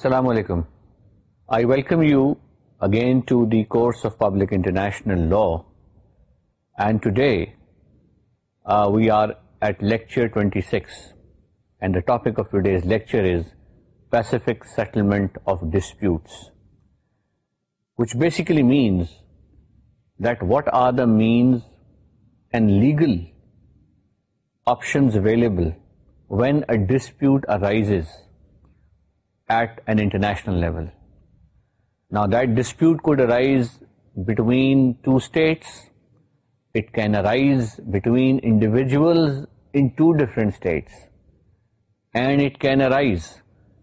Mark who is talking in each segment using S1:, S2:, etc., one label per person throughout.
S1: Assalamu alaikum. I welcome you again to the course of Public International Law, and today uh, we are at lecture 26, and the topic of today's lecture is Pacific Settlement of Disputes, which basically means that what are the means and legal options available when a dispute arises at an international level. Now that dispute could arise between two states, it can arise between individuals in two different states, and it can arise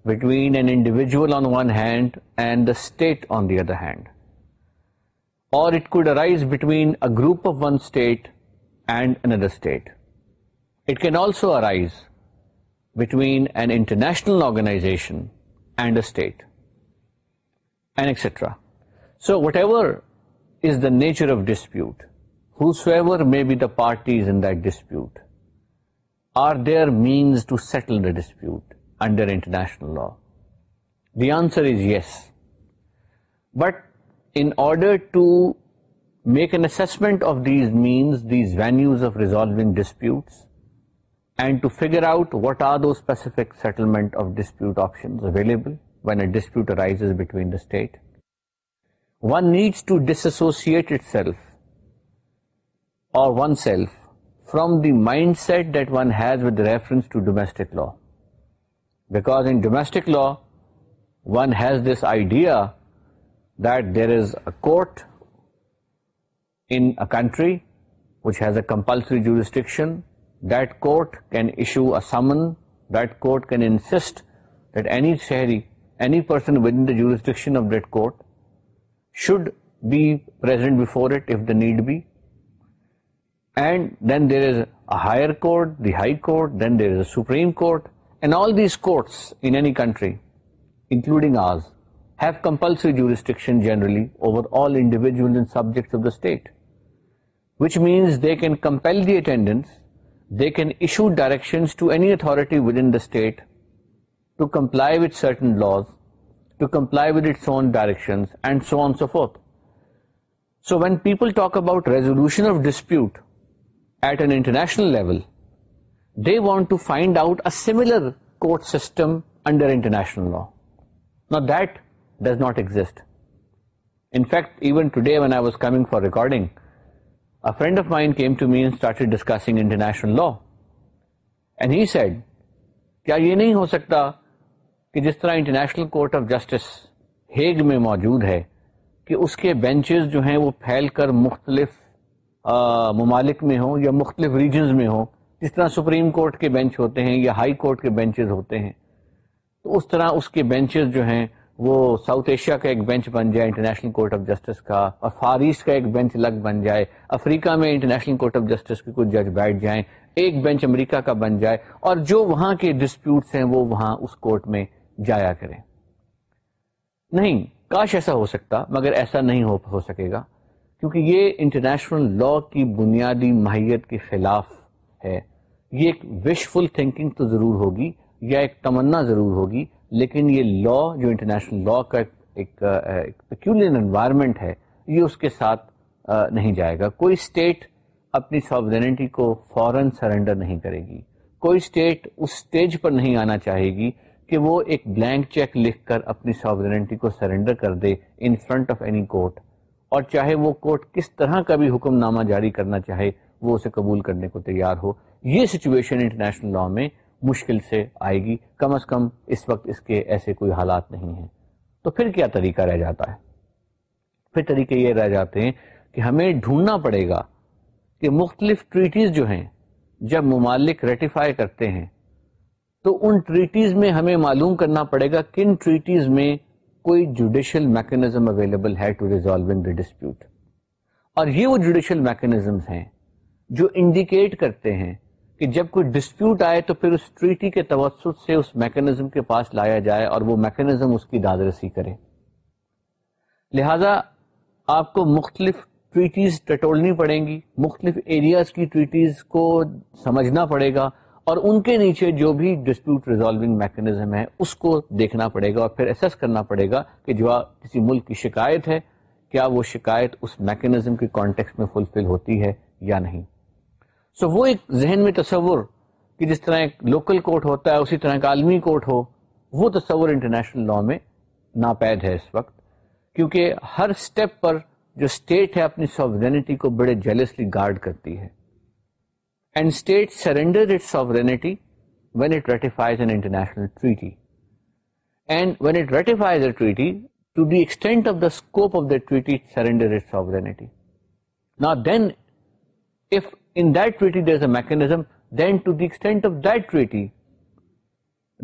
S1: between an individual on one hand and the state on the other hand. Or it could arise between a group of one state and another state. It can also arise between an international organization and a state, and etc. So whatever is the nature of dispute, whosoever may be the parties in that dispute, are there means to settle the dispute under international law? The answer is yes. But in order to make an assessment of these means, these venues of resolving disputes, and to figure out what are those specific settlement of dispute options available when a dispute arises between the state. One needs to disassociate itself or oneself from the mindset that one has with reference to domestic law. Because in domestic law, one has this idea that there is a court in a country which has a compulsory jurisdiction سامنٹ court against شیفور it the need be and then there is it then the supreme court and all these court country including as he state means they case They can issue directions to any authority within the state to comply with certain laws, to comply with its own directions, and so on and so forth. So when people talk about resolution of dispute at an international level, they want to find out a similar court system under international law. Now that does not exist. In fact, even today when I was coming for recording, a friend of mine came to me and started discussing international law. And he said, کیا یہ نہیں ہو سکتا کہ جس طرح international court of justice Hague میں موجود ہے کہ اس کے بینچز جو ہیں وہ پھیل کر مختلف ممالک میں ہوں یا مختلف ریجنز میں ہوں جس طرح سپریم کورٹ کے بینچ ہوتے ہیں یا ہائی کورٹ کے بینچز ہوتے ہیں تو اس طرح اس کے بینچز جو ہیں وہ ساؤتھ ایشیا کا ایک بینچ بن جائے انٹرنیشنل کورٹ آف جسٹس کا اور فار ایسٹ کا ایک بینچ الگ بن جائے افریقہ میں انٹرنیشنل کورٹ آف جسٹس کے کچھ جج بیٹھ جائیں ایک بینچ امریکہ کا بن جائے اور جو وہاں کے ڈسپیوٹس ہیں وہ وہاں اس کورٹ میں جایا کریں نہیں کاش ایسا ہو سکتا مگر ایسا نہیں ہو سکے گا کیونکہ یہ انٹرنیشنل لا کی بنیادی ماہیت کے خلاف ہے یہ ایک وشفل تھنکنگ تو ضرور ہوگی یا ایک تمنا ضرور ہوگی لیکن یہ لا جو انٹرنیشنل لا کا ایک انوائرمنٹ ہے یہ اس کے ساتھ نہیں جائے گا کوئی اسٹیٹ اپنی ساودی کو فوراً سرنڈر نہیں کرے گی کوئی اسٹیٹ اس اسٹیج پر نہیں آنا چاہے گی کہ وہ ایک بلینک چیک لکھ کر اپنی ساودی کو سرنڈر کر دے in front of any court اور چاہے وہ کورٹ کس طرح کا بھی حکم نامہ جاری کرنا چاہے وہ اسے قبول کرنے کو تیار ہو یہ سچویشن انٹرنیشنل لا میں مشکل سے آئے گی کم از کم اس وقت اس کے ایسے کوئی حالات نہیں ہیں تو پھر کیا طریقہ رہ جاتا ہے پھر طریقے یہ رہ جاتے ہیں کہ ہمیں ڈھونڈنا پڑے گا کہ مختلف ٹریٹیز جو ہیں جب ممالک ریٹیفائی کرتے ہیں تو ان ٹریٹیز میں ہمیں معلوم کرنا پڑے گا کن ٹریٹیز میں کوئی جوڈیشل میکنزم اویلیبل ہے ٹو ریزالو دا ڈسپیوٹ اور یہ وہ جوڈیشل میکنیزمز ہیں جو انڈیکیٹ کرتے ہیں کہ جب کوئی ڈسپیوٹ آئے تو پھر اس ٹریٹی کے توسط سے اس میکنزم کے پاس لایا جائے اور وہ میکنزم اس کی دادرسی کرے لہذا آپ کو مختلف ٹریٹیز ٹٹولنی پڑیں گی مختلف ایریاز کی ٹریٹیز کو سمجھنا پڑے گا اور ان کے نیچے جو بھی ڈسپیوٹ ریزالونگ میکنزم ہے اس کو دیکھنا پڑے گا اور پھر ایسس کرنا پڑے گا کہ جو کسی ملک کی شکایت ہے کیا وہ شکایت اس میکنزم کے کانٹیکس میں فلفل ہوتی ہے یا نہیں سو so وہ ایک ذہن میں تصور کہ جس طرح ایک لوکل کورٹ ہوتا ہے اسی طرح ایک عالمی کورٹ ہو وہ تصور انٹرنیشنل لا میں ناپید ہے اس وقت کیونکہ ہر اسٹیپ پر جو اسٹیٹ ہے اپنی سوورینٹی کو بڑے جیلسلی گارڈ کرتی ہے and state surrender it sovereignty when it ratifies an international treaty and when it ratifies a treaty to the extent of the scope of the treaty surrender it sovereignty نا then if in that that treaty treaty, there is a a a mechanism, then to to to to to the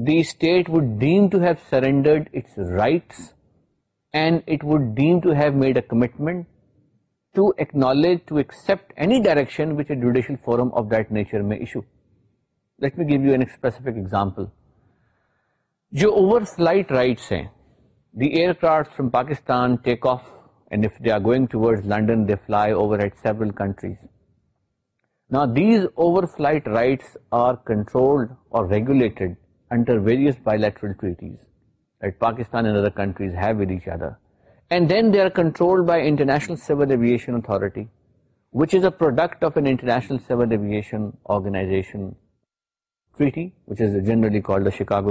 S1: the extent of state would would deem deem have have surrendered its rights and it made commitment acknowledge, accept any direction which judicial forum of that nature may issue. Let me give you an specific example. جو over flight rights ہیں the aircraft from Pakistan take off and they are going toward London they fly over several countries these over flight rights Chicago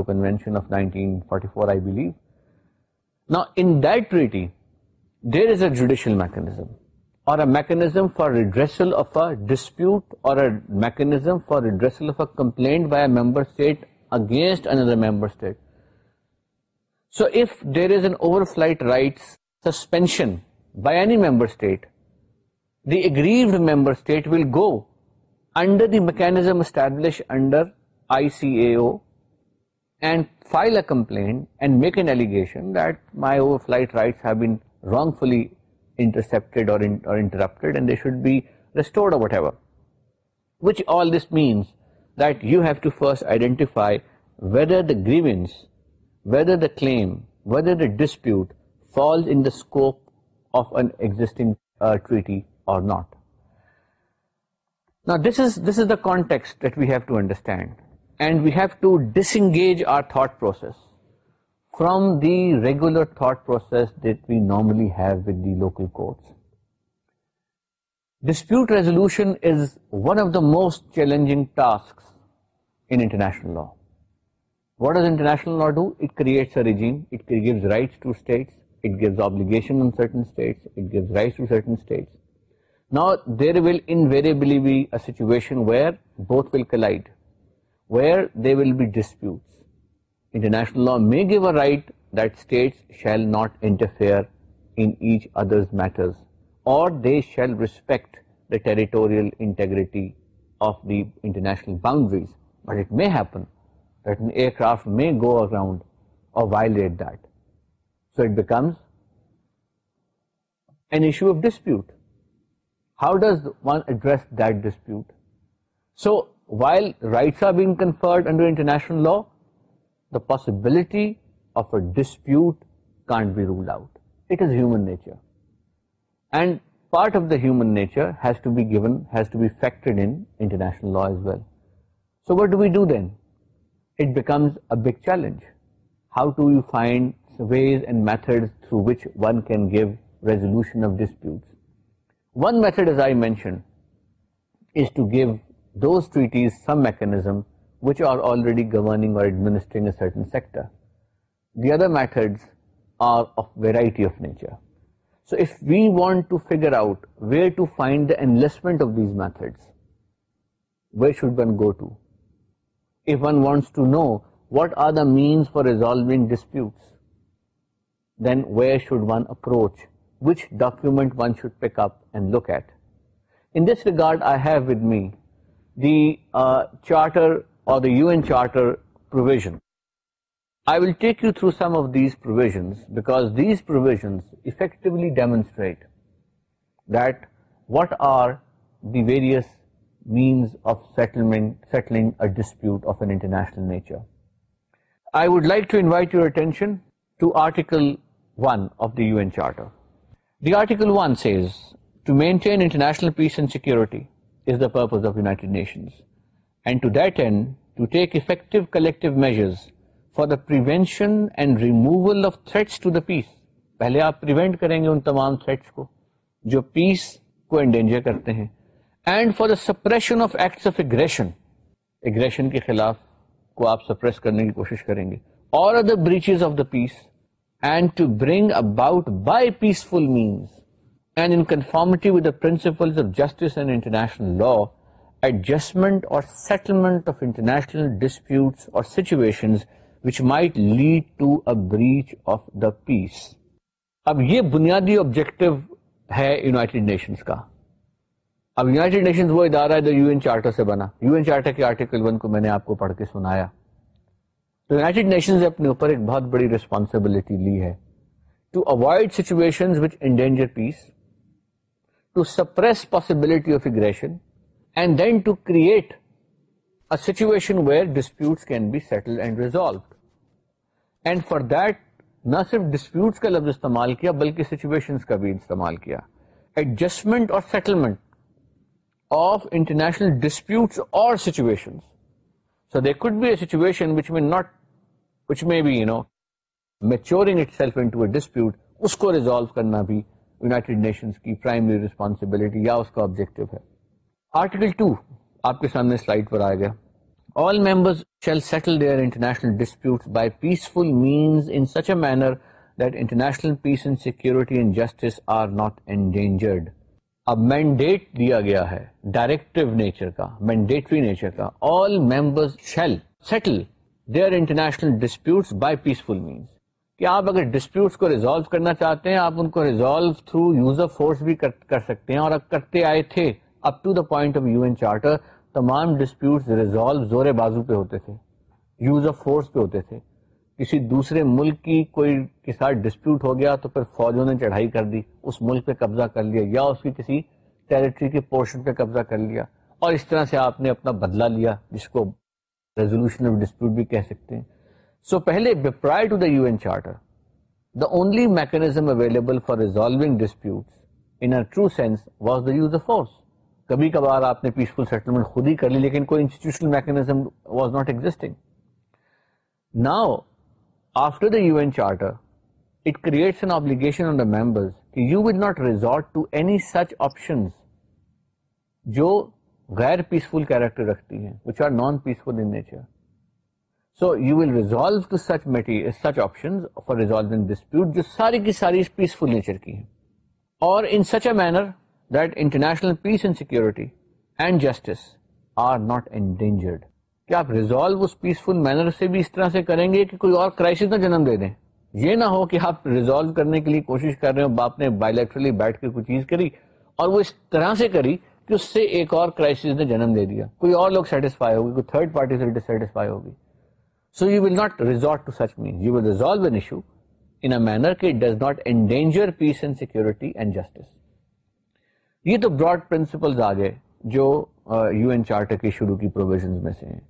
S1: convention there is a mechanism mechanism for redressal dispute اور a member state will go under the mechanism establish under I C A and file a complain and make an allegation flight have been wrongly intercepted اور should be restored whatever which all this means do to first identify whether the grievance whether the claim whether the dispute falls in coverage or that process from the regular law what is international International law may give a right that states shall not interfere in each other's matters, or they shall respect the territorial integrity of the international boundaries. But it may happen that an aircraft may go aground or violate that. So it becomes an issue of dispute. How does one address that dispute? So while rights are being conferred under international law, the possibility of a dispute can't be ruled out. It is human nature. And part of the human nature has to be given, has to be factored in international law as well. So what do we do then? It becomes a big challenge. How do you find ways and methods through which one can give resolution of disputes? One method, as I mentioned, is to give those treaties some mechanism which are already governing or administering a certain sector. The other methods are of variety of nature. So if we want to figure out where to find the enlistment of these methods, where should one go to? If one wants to know what are the means for resolving disputes, then where should one approach? Which document one should pick up and look at? In this regard, I have with me the uh, Charter ڈسپیوٹرشنٹیکل آرٹیکلٹینشنل peace and security is the purpose of United Nations پہلے آپ کریں گے ان تمام کو جو پیس کو اینڈینجر کرتے ہیں سپریشن اگریشن کے خلاف کو آپ سپریس کرنے کی کوشش کریں گے all other breaches of the peace and to bring about by peaceful means and in conformity with the principle of justice and international law adjustment اور سیٹلمنٹ آف انٹرنیشنل ڈسپیوٹس اور سچویشن کا اب you N charter سے بنا you کے article one کو میں نے آپ کو پڑھ کے سنایا یوناڈ نیشن اپنے اوپر ایک بہت بڑی ریسپانسبلٹی لی ہے to avoid endanger peace to suppress possibility of aggression and then to create situation where disputes can be settle and resolved for that نہ صرف ڈسپیوٹس کا لفظ استعمال کیا بلکہ سچویشن کا بھی استعمال کیا ایڈجسٹمنٹ اور سیٹلمنٹ آف انٹرنیشنل ڈسپیوٹس اور situation so they could be a situation وچ وچ میں میں not be you know maturing itself in dispute اس کو ریزالو کرنا بھی یوناٹیڈ نیشن کی پرائمری رسپانسبلٹی یا اس کا آبجیکٹو ہے آرٹیکل ٹو آپ کے سامنے سلائڈ پر آیا settle their international by peaceful means such a manner that international peace and security and justice are not endangered اب مینڈیٹ دیا گیا ہے ڈائریکٹو نیچر کا مینڈیٹری نیچر کا all members shall settle their international disputes by peaceful means کہ آپ اگر disputes کو ریزالو کرنا چاہتے ہیں آپ ان کو ریزالو تھروز آف فورس بھی کر سکتے ہیں اور اب کرتے آئے تھے up to the point of U N charter تمام ڈسپیوٹ ریزالو زور بازو پہ ہوتے تھے یوز آف فورس پہ ہوتے تھے کسی دوسرے ملک کی کوئی کے ساتھ ڈسپیوٹ ہو گیا تو پھر فوجوں نے چڑھائی کر دی اس ملک پہ قبضہ کر لیا یا اس کی کسی ٹریٹری کے پورشن پہ قبضہ کر لیا اور اس طرح سے آپ نے اپنا بدلہ لیا جس کو ریزولوشن آف ڈسپیوٹ بھی کہہ سکتے ہیں سو so, پہلے prior to the U N charter the only mechanism available for resolving dispute in true sense was the use of force کبھی کبھار آپ نے پیسفل سیٹلمنٹ خود ہی کر لی لیکن کوئی institutional mechanism was not existing now after the U N charter it creates an obligation on the members کہ you will not resort to any such options جو غیر پیسفل کیریکٹر رکھتی ہیں which are non peaceful in nature so you will resolve to such matter such option for resolving dispute جو ساری کی ساری peaceful nature کی ہیں اور in such a manner international piece and security and justice are not endangered کیا آپ resolve اس peaceful manner سے بھی اس طرح سے کریں گے کہ کوئی اور کرائسس نہ جنم دے دیں یہ نہ ہو کہ آپ ریزالو کرنے کے لیے کوشش کر رہے ہو باپ نے بائیلیکٹرلی بیٹھ کے کوئی چیز کری اور وہ اس طرح سے کری کہ اس سے ایک اور کرائسس نے جنم دے دیا کوئی اور لوگ سیٹسفائی ہوگی کوئی تھرڈ پارٹی سے ڈسٹسفائی ہوگی so you will resolve resort such you will resolve an issue in a manner کہ does not endanger peace and and security justice یہ تو براڈ پرنسپلز آ گئے جو یو این چارٹر کے شروع کی پروویژنز میں سے ہیں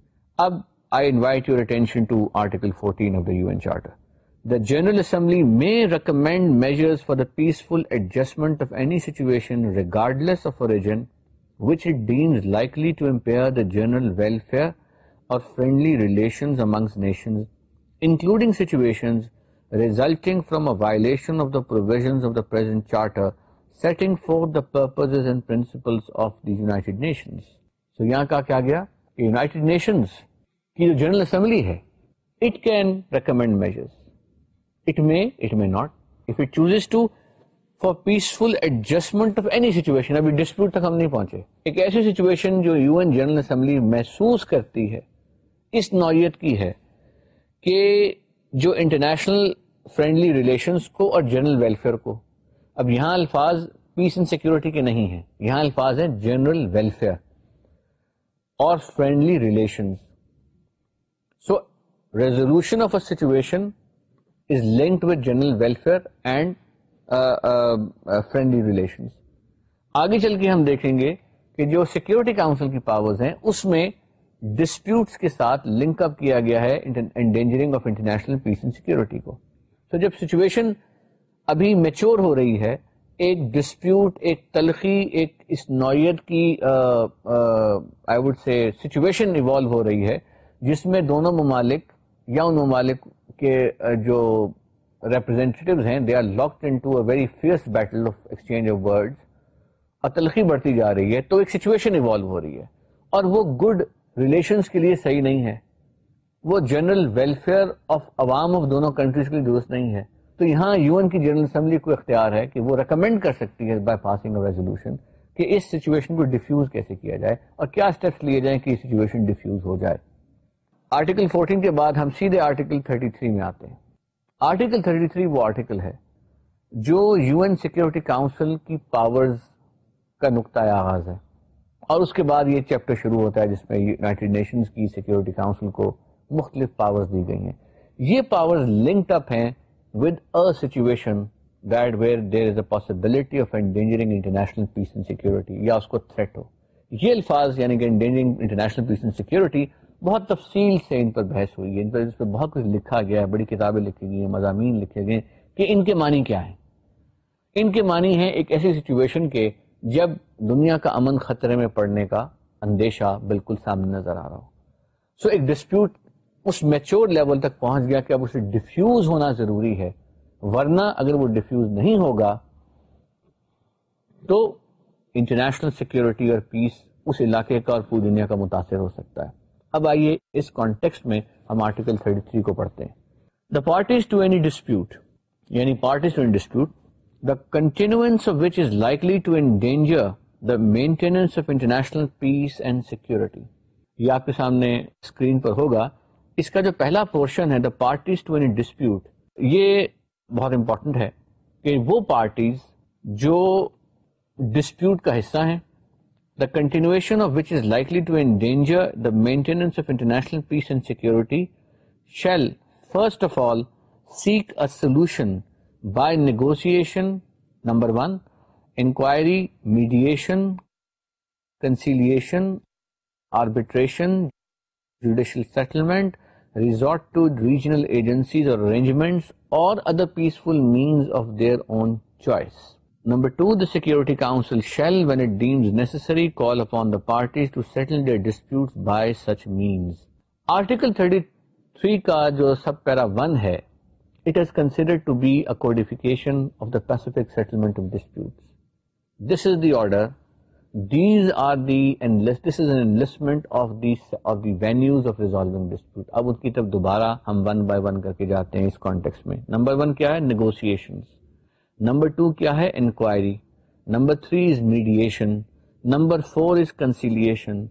S1: اب I invite your attention to article of the U N charter the general assembly may recommend measures for the peaceful adjustment of any situation regardless of origin which it deems likely to impair the general welfare اور friendly relations amongst nations including situations resulting from violation of the provisions of the present charter setting forth the purpose and principle of the so یہاں کا کیا گیا کی جو general assembly ہے it it it it can recommend may may not if chooses to for peaceful adjustment of any situation ابھی dispute تک ہم نہیں پہنچے ایک ایسی سچویشن جو یو این جنرل اسمبلی محسوس کرتی ہے اس نوعیت کی ہے کہ جو انٹرنیشنل فرینڈلی ریلیشنس کو اور جنرل ویلفیئر کو اب یہاں الفاظ پیس اینڈ سیکورٹی کے نہیں ہیں یہاں الفاظ ہیں جنرل ویلفیئر اور friendly relation so resolution of a situation is linked with general welfare and friendly relation آگے چل کے ہم دیکھیں گے کہ جو سیکورٹی کاؤنسل کی پاورز ہیں اس میں ڈسپیوٹس کے ساتھ لنک اپ کیا گیا ہے endangering of international peace and security کو تو so جب سچویشن ابھی میچور ہو رہی ہے ایک ڈسپیوٹ ایک تلخی ایک اس نوعیت کی آئی وڈ سے سچویشن ایوالو ہو رہی ہے جس میں دونوں ممالک یا ان ممالک کے جو ریپرزینٹیوز ہیں they are locked into a very fierce battle of of exchange word اور تلخی بڑھتی جا رہی ہے تو ایک سچویشن ایوالو ہو رہی ہے اور وہ گڈ ریلیشنس کے لیے صحیح نہیں ہے وہ جنرل ویلفیئر آف عوام آف دونوں کنٹریز کے لیے درست نہیں ہے تو یہاں یو این کی جنرل اسمبلی کو اختیار ہے کہ وہ ریکمینڈ کر سکتی ہے بائی پاسنگ ریزولوشن کہ اس سچویشن کو ڈیفیوز کیسے کیا جائے اور کیا اسٹیپس لیے جائیں کہ یہ سچویشن ڈیفیوز ہو جائے آرٹیکل فورٹین کے بعد ہم سیدھے آرٹیکل تھرٹی تھری میں آتے ہیں آرٹیکل تھرٹی تھری وہ آرٹیکل ہے جو یو این سیکورٹی کاؤنسل کی پاورز کا نقطۂ آغاز ہے اور اس کے بعد یہ چیپٹر شروع ہوتا ہے جس میں یونائٹیڈ نیشنز کی سیکورٹی کاؤنسل کو مختلف پاورز دی گئی ہیں یہ پاورز لنکڈ اپ ہیں with a possibility international peace and security یا اس کو تھریٹ ہو یہ الفاظ یعنی کہ بہت تفصیل سے ان پر بحث ہوئی ہے ان پر اس بہت کچھ لکھا گیا ہے بڑی کتابیں لکھی گئی ہیں مضامین لکھے گئے کہ ان کے معنی کیا ہیں ان کے معنی ہیں ایک ایسی سچویشن کے جب دنیا کا امن خطرے میں پڑنے کا اندیشہ بالکل سامنے نظر آ رہا ہو سو so, ایک ڈسپیوٹ اس میچور لیول تک پہنچ گیا کہ اب اسے ڈیفیوز ہونا ضروری ہے ورنہ اگر وہ ڈیفیوز نہیں ہوگا تو انٹرنیشنل سیکورٹی اور پیس اس علاقے کا اور پوری دنیا کا متاثر ہو سکتا ہے اب آئیے اس کانٹیکس میں ہم آرٹیکل 33 کو پڑھتے ہیں the parties to any dispute یعنی parties to an dispute the of which is likely to endanger maintenance of international peace and security یہ آپ کے سامنے اسکرین پر ہوگا اس کا جو پہلا پورشن ہے the parties to an dispute یہ بہت امپورٹنٹ ہے کہ وہ پارٹیز جو ڈسپیوٹ کا حصہ ہیں the continuation of which is likely to endanger the maintenance of international peace and security shall first of all seek a solution by negotiation number one inquiry mediation conciliation arbitration judicial settlement resort to regional by such mean article thirty three کا جو سب پہلا one ہے it as consideration of the pacific settlement this is the order these are these this is instrument of these of the venues of resolving dispute اب ان کی طرف دوبارہ ہم ون بائی ون کر کے جاتے ہیں اس کانٹیکس میں نمبر ون کیا ہے نیگوسیشن نمبر ٹو کیا ہے inquiry number three is mediation number four is conciliation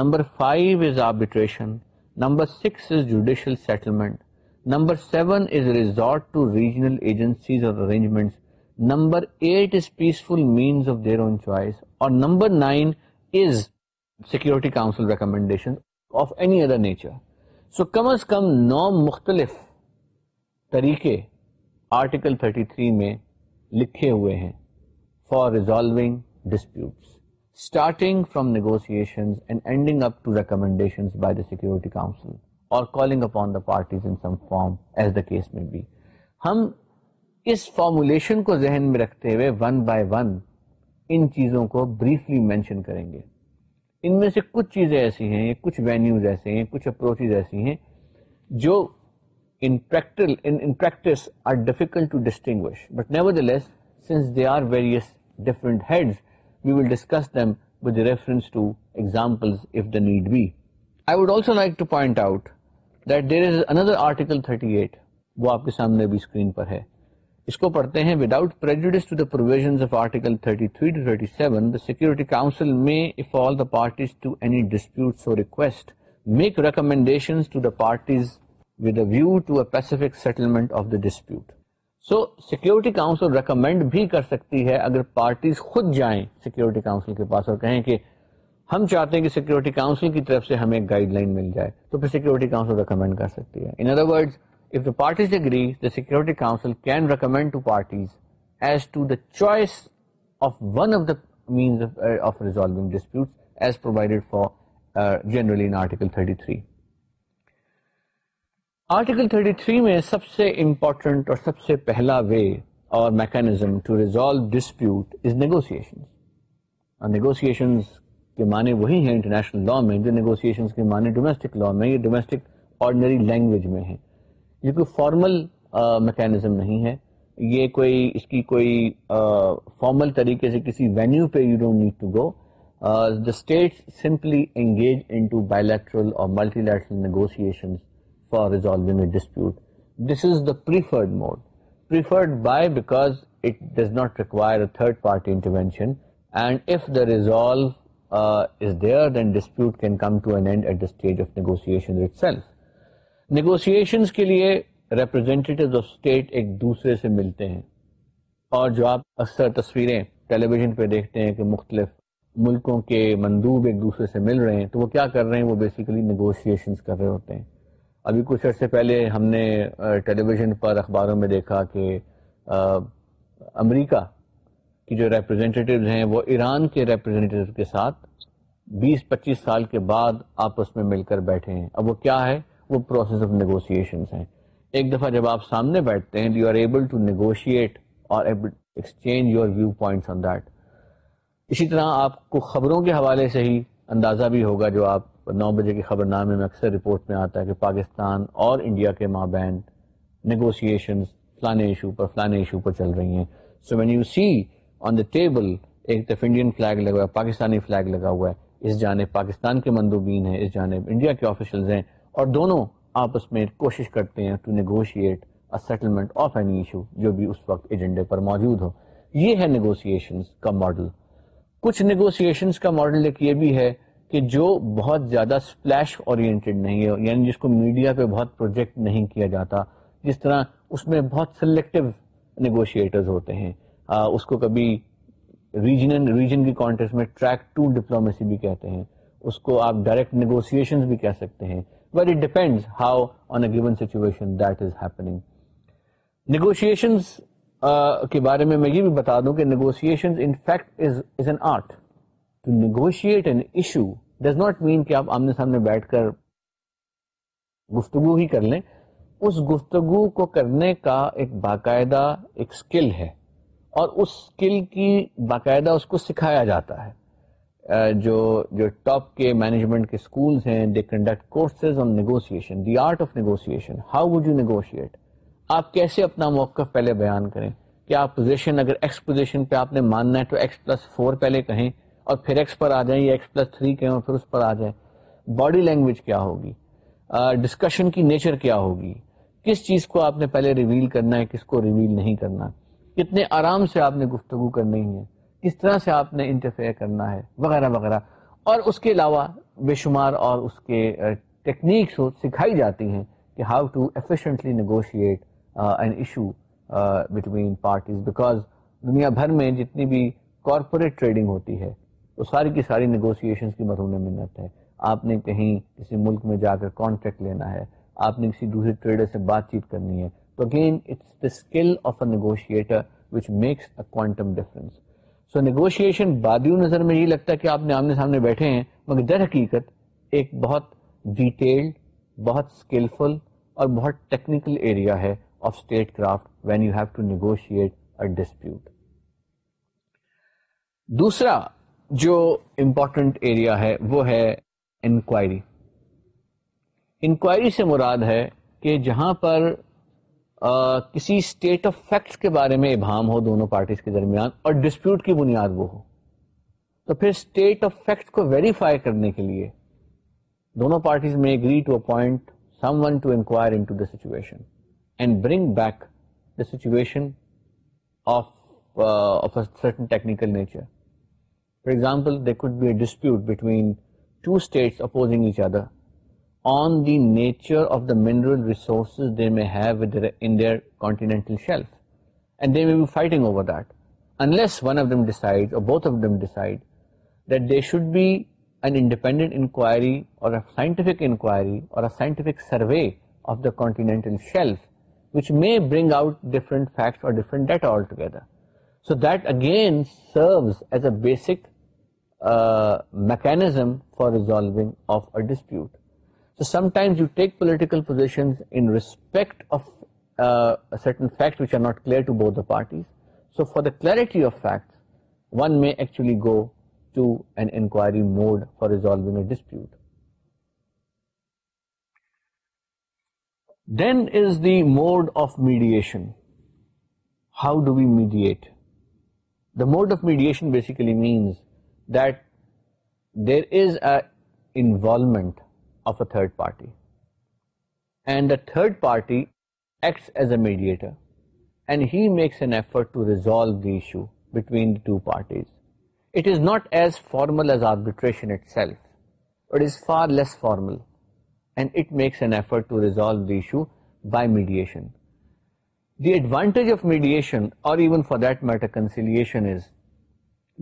S1: number five is arbitration number six is judicial settlement number seven is resort to regional agencies or arrangements number eight is peaceful means of their choice اور number nine is security council recommendation of any other nature so کم از کم نو مختلف طریقے article 33 میں لکھے ہوئے ہیں for resolving disputes starting from negotiation and ending up to recommendation by the security council اور calling up parties in some form as the case میں ہم اس فارمولیشن کو ذہن میں رکھتے ہوئے ون بائی ون ان چیزوں کو بریفلی مینشن کریں گے ان میں سے کچھ چیزیں ایسی ہیں کچھ وینیوز ایسے ہیں کچھ اپروچز ایسی ہیں جو in practice are difficult to distinguish but nevertheless since they are various heads we will discuss with reference to if the need be I would also like to point out that there is under article thirty eight وہ آپ کے سامنے بھی screen پر ہے اس کو پڑھتے ہیں without prejudice to the provision of article thirty three to thirty seven the security council may if all the parties to any disputes or request make recommendation to the parties with a view to a pacific settlement of the dispute so security council recommend بھی کر سکتی ہے اگر parties خود جائیں security council کے پاس اور کہیں کہ ہم چاہتے ہیں کہ سیکورٹی کاؤنسل کی طرف سے ہمیں گائیڈ لائن مل جائے تو پھر سیکورٹی کاؤنسل ریکمینڈ کر سکتی ہے in other word if the the the parties parties agree, Security Council can recommend to to as choice of one of the means of, uh, of resolving disputes as provided for uh, generally in Article 33. Article 33 میں سب سے important اور سب سے پہلا way اور mechanism to resolve dispute is negotiation نیگوس کے معنی وہی ہیں انٹرنیشنل لا میں جو نیگوسیشن کے معنی ڈومیسٹک لا میں یا ڈومیسٹک آرڈنری لینگویج میں ہیں یہ کوئی فارمل میکینزم نہیں ہے یہ کوئی اس کی کوئی فارمل طریقے سے کسی وینیو پہ you don't need to go the state simply engage into bilateral or multilateral negotiation for resolving a dispute this is the preferred mode preferred by because it does not require a third party intervention and if the resolve is there then dispute can come to an end at the stage of negotiation itself negotiations کے لیے representative of state ایک دوسرے سے ملتے ہیں اور جو آپ اکثر تصویریں ٹیلی ویژن پہ دیکھتے ہیں کہ مختلف ملکوں کے مندوب ایک دوسرے سے مل رہے ہیں تو وہ کیا کر رہے ہیں وہ بیسیکلی نیگوشیشن کر رہے ہوتے ہیں ابھی کچھ عرصے پہلے ہم نے ٹیلی ویژن پر اخباروں میں دیکھا کہ امریکہ کی جو ریپرزینٹیوز ہیں وہ ایران کے ریپرزینٹیو کے ساتھ بیس پچیس سال کے بعد آپس میں مل کر بیٹھے ہیں اب وہ کیا ہے وہ پروسیس آف نیگوسیشنس ہیں ایک دفعہ جب آپ سامنے بیٹھتے ہیں you are able to negotiate اور exchange your view on that اسی طرح آپ کو خبروں کے حوالے سے ہی اندازہ بھی ہوگا جو آپ نو بجے کے خبر نامے میں اکثر رپورٹ میں آتا ہے کہ پاکستان اور انڈیا کے مابین نیگوسیشن فلانے ایشو پر فلانے ایشو پر چل رہی ہیں so when you see on the table ایک دفعہ انڈین فلیگ لگا ہوا ہے پاکستانی فلیگ لگا ہوا ہے اس جانب پاکستان کے مندوبین ہیں اس جانب انڈیا کے آفیشلز ہیں اور دونوں آپس میں کوشش کرتے ہیں to negotiate settlement of any issue جو بھی اس وقت ایجنڈے پر موجود ہو یہ ہے نیگوسیئشنس کا ماڈل کچھ نیگوسیئشن کا ماڈل ایک یہ بھی ہے کہ جو بہت زیادہ سپلیش نہیں ہے یعنی جس کو میڈیا پہ بہت پروجیکٹ نہیں کیا جاتا جس طرح اس میں بہت سلیکٹو نیگوشیٹرز ہوتے ہیں اس کو کبھی ریجنل ریجن کی کانٹیکس میں ٹریک ٹو ڈپلومیسی بھی کہتے ہیں اس کو آپ ڈائریکٹ نیگوسیشنز بھی کہہ سکتے ہیں but it depends how on a given situation that is happening. Negotiations کے بارے میں میں یہ بھی بتا دوں کہ negotiation in fact is is an art to negotiate an issue does not mean کہ آپ آمنے سامنے بیٹھ کر گفتگو ہی کر لیں اس گفتگو کو کرنے کا ایک باقاعدہ ایک اسکل ہے اور اس اسکل کی باقاعدہ اس کو سکھایا جاتا ہے جو جو ٹاپ کے مینجمنٹ کے اسکولس ہیں they conduct courses on negotiation the art of negotiation how would you negotiate آپ کیسے اپنا موقف پہلے بیان کریں کیا آپ پوزیشن اگر ایکس پوزیشن پہ آپ نے ماننا ہے تو ایکس پلس فور پہلے کہیں اور پھر ایکس پر آ جائیں یا ایکس پلس تھری کہیں اور پھر اس پر آ جائیں باڈی لینگویج کیا ہوگی ڈسکشن uh, کی نیچر کیا ہوگی کس چیز کو آپ نے پہلے ریویل کرنا ہے کس کو ریویل نہیں کرنا کتنے آرام سے آپ نے گفتگو کرنی ہے کس طرح سے آپ نے انٹرفیئر کرنا ہے وغیرہ وغیرہ اور اس کے علاوہ بے شمار اور اس کے ٹیکنیکس سکھائی جاتی ہیں کہ how to efficiently negotiate an issue between parties because دنیا بھر میں جتنی بھی کارپوریٹ ٹریڈنگ ہوتی ہے وہ ساری کی ساری نیگوسیشنس کی مرہون منت ہے آپ نے کہیں کسی ملک میں جا کر کانٹریکٹ لینا ہے آپ نے کسی دوسرے ٹریڈر سے بات چیت کرنی ہے تو again it's the skill of a negotiator which makes a quantum difference so negotiation بادیو نظر میں یہ لگتا ہے کہ آپ نے آمنے سامنے بیٹھے ہیں مگر در حقیقت ایک بہت ڈیٹیلڈ بہت اسکلفل اور بہت ٹیکنیکل ایریا ہے of statecraft when you have to negotiate a dispute دوسرا جو امپورٹنٹ ایریا ہے وہ ہے انکوائری انکوائری سے مراد ہے کہ جہاں پر کسی اسٹیٹ آف فیکٹس کے بارے میں ابہام ہو دونوں پارٹیز کے درمیان اور ڈسپیوٹ کی بنیاد وہ ہو تو پھر اسٹیٹ آف فیکٹس کو ویریفائی کرنے کے لیے دونوں پارٹیز میں agree to appoint someone to inquire into the situation and bring back the situation of of a certain technical nature for example they could be a dispute between two states opposing each other on the nature of the mineral resources they may ہیویئرنٹل shelves and they may be fighting over that once one of دمائڈ of them decide that they should be an independently اور basic mechanism for resolve dispute So sometimes you take political positions in respect of uh, a certain fact which are not clear to both the parties. So for the clarity of facts, one may actually go to an inquiry mode for resolving a dispute. Then is the mode of mediation. How do we mediate? The mode of mediation basically means that there is an involvement third party and the third party mediates formalisation less formalisation the advantage of mediation or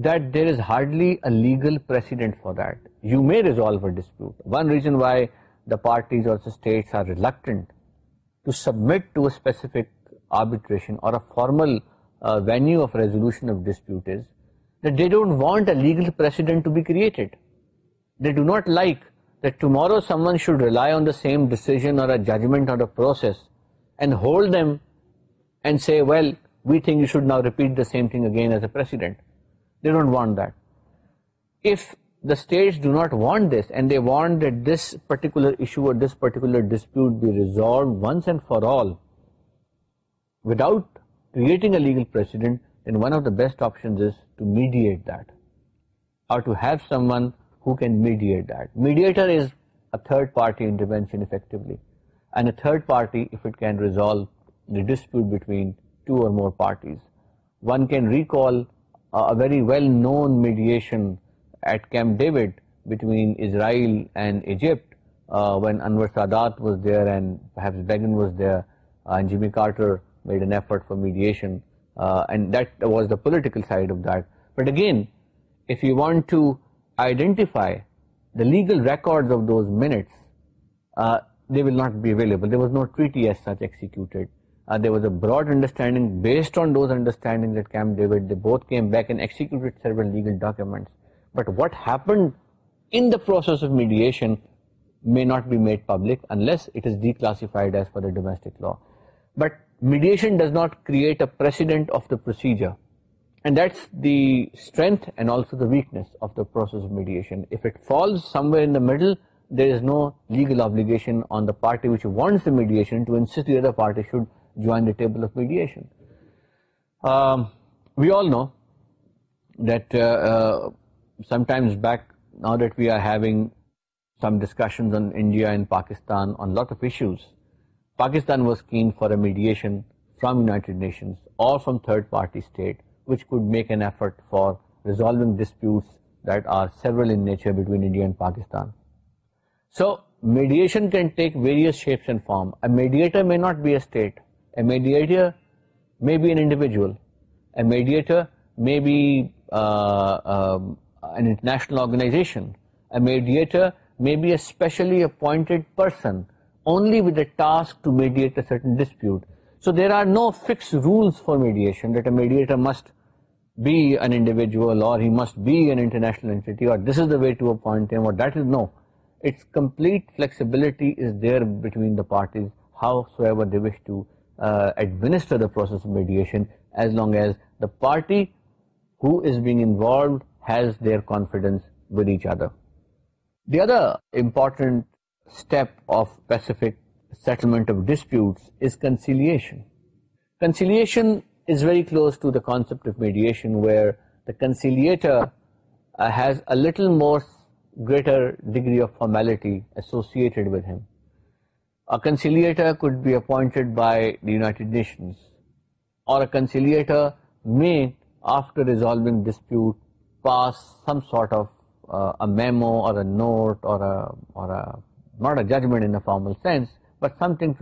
S1: that there is hardly a legal pro a dispute one reason why the parties of the state are reluctant submit for arbitration formal ways resolve want a legal created they do not like that tomorrow someone should rely on the same decision judgment or a and hold them and see well we think you should now repeat the same thing again as a don't want دف the state do not want this and they want this particular dispute once and for all without creating a legal پرن mediate that mediator is a third party intervention and a third party dispute between two more parties one can recall very well no mediation Israel and Egypt when Anwar Sadat was there was there Jimmy Carter made an effort mediation that was the political side of that but again if you want to identify the legal records of this they will not be available the was a broadened band but وٹنڈ انوسن may not be made public law but mediation does not کر procedure and that's the strength and also the weakness mediation there is no legal obligation on the party which want toast should joining some discussion was can فارڈیشن from یونا from third party state which could make an effort for resolve ڈسپیوٹل Pakistan so mediation can take various shapes and form a mediator may not be a state a mediator may be an individual may be national organisation for میڈیشنجوئل or way to appointing no it's complete flexibility is there's howsoever ایڈا process mediation as long as the party who is being and has their confidence very زیادہ important situation where has a little more greater degree of formality associate with ہم judgment sense but something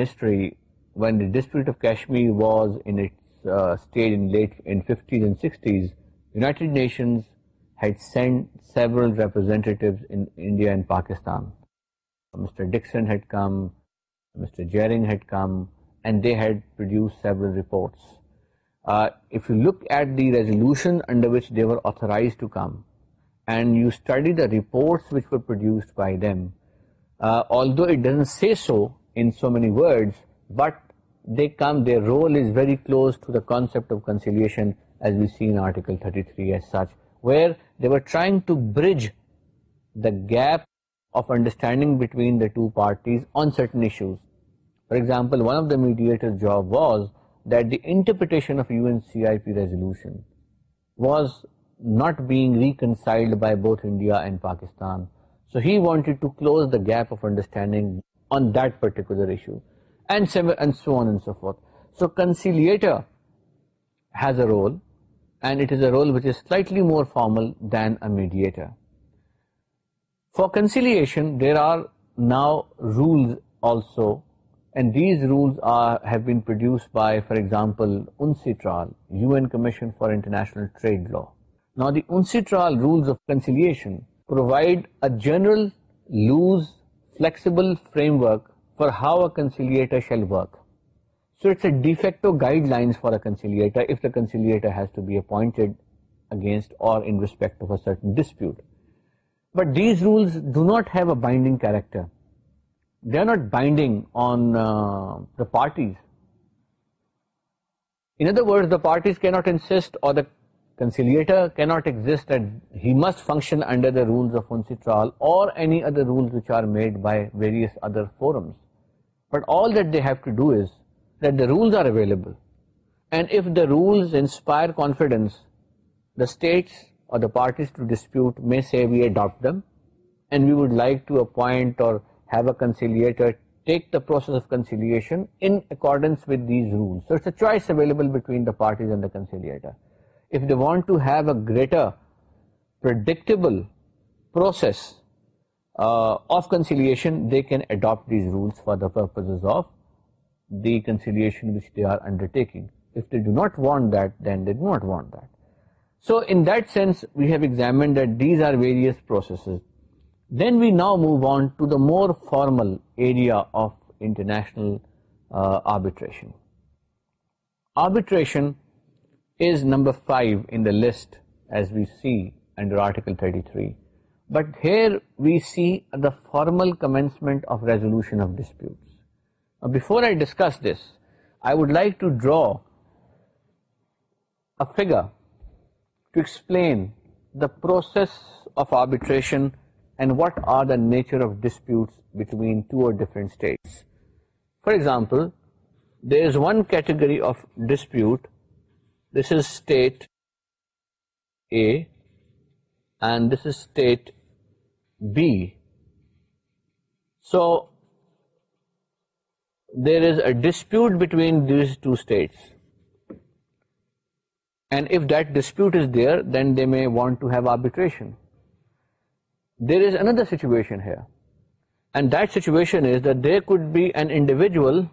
S1: history went sixties had at the resolution authorise to come and you study the reports produced by them although it done see so any words but they come they role is very close to the concept of gap of understanding for example of the میڈیٹرشن C I P resolve was not بیگ reconcile Pakistan so had to close the gap of understanding has a role رولٹلی more formal facilitation there are now rules and these rule for example UNCITRAL conciliation provide ارنرل loose flexible framework for how a shall work so it's a de facto guideline facilitator if دایٹر has to be appoint against dispute but these rules do not have a binding character they are not binding on the parties in other وڈ parties کی not انسٹلیٹر کی not exit must functions but all that is rules are available and if the rules inspire confidence the states processes of کنسیلیشنڈنس with these rules اچلبل parties اینڈلیئٹر if they want to have a greater predictable of conciliation they can adapt these rules for the purposes of more formal arbitration arbitration five as we C under article thirty three but we see the formulation Before I discuss this, I would like to draw a figure to explain the process of arbitration and what are the nature of disputes between two or different states. For example, there is one category of dispute. This is state A and this is state B. So there is a dispute between these two states. And if that dispute is there, then they may want to have arbitration. There is another situation here. And that situation is that there could be an individual